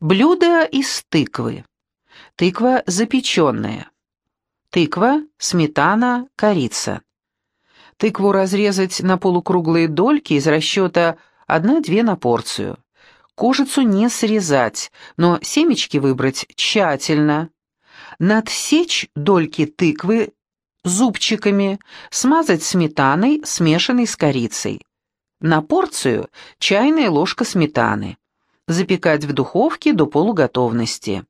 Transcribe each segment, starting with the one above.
Блюдо из тыквы. Тыква запеченная. Тыква, сметана, корица. Тыкву разрезать на полукруглые дольки из расчета 1-2 на порцию. Кожицу не срезать, но семечки выбрать тщательно. Надсечь дольки тыквы зубчиками, смазать сметаной, смешанной с корицей. На порцию чайная ложка сметаны. Запекать в духовке до полуготовности.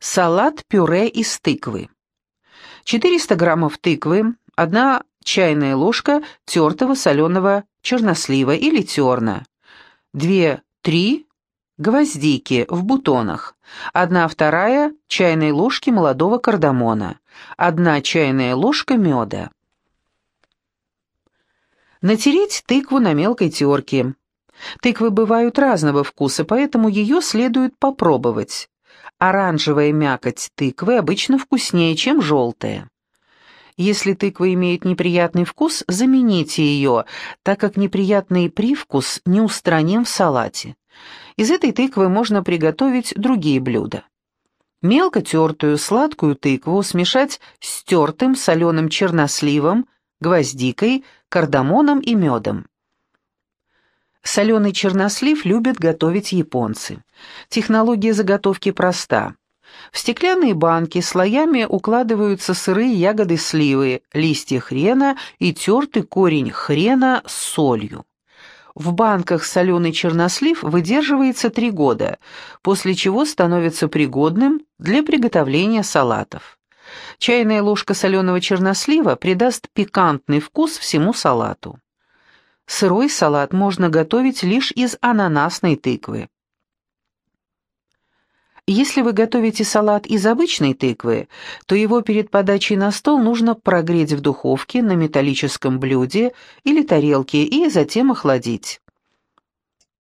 Салат-пюре из тыквы. 400 граммов тыквы, 1 чайная ложка тертого соленого чернослива или терна, 2-3 гвоздики в бутонах, 1 вторая чайной ложки молодого кардамона, 1 чайная ложка меда. Натереть тыкву на мелкой терке. Тыквы бывают разного вкуса, поэтому ее следует попробовать. Оранжевая мякоть тыквы обычно вкуснее, чем желтая. Если тыква имеет неприятный вкус, замените ее, так как неприятный привкус не устраним в салате. Из этой тыквы можно приготовить другие блюда. Мелко тертую сладкую тыкву смешать с тертым соленым черносливом, гвоздикой, кардамоном и медом. Соленый чернослив любят готовить японцы. Технология заготовки проста. В стеклянные банки слоями укладываются сырые ягоды сливы, листья хрена и тертый корень хрена с солью. В банках соленый чернослив выдерживается три года, после чего становится пригодным для приготовления салатов. Чайная ложка соленого чернослива придаст пикантный вкус всему салату. Сырой салат можно готовить лишь из ананасной тыквы. Если вы готовите салат из обычной тыквы, то его перед подачей на стол нужно прогреть в духовке на металлическом блюде или тарелке и затем охладить.